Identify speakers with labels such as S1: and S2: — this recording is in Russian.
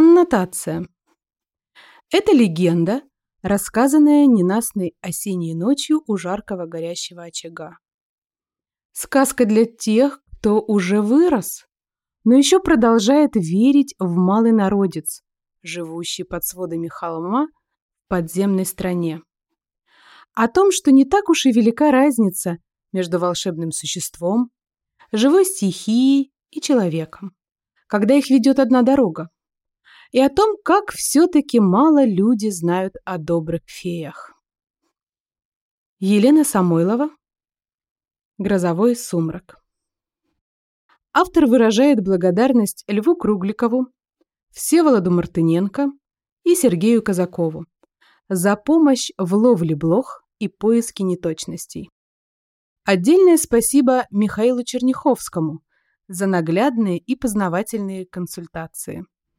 S1: Аннотация. Это легенда, рассказанная ненастной осенней ночью у жаркого горящего очага. Сказка для тех, кто уже вырос, но еще продолжает верить в малый народец, живущий под сводами холма в подземной стране. О том, что не так уж и велика разница между волшебным существом, живой стихией и человеком, когда их ведет одна дорога. И о том, как все-таки мало люди знают о добрых феях. Елена Самойлова «Грозовой сумрак». Автор выражает благодарность Льву Кругликову, Всеволоду Мартыненко и Сергею Казакову за помощь в ловле блох и поиске неточностей. Отдельное спасибо Михаилу Черняховскому за наглядные и познавательные консультации.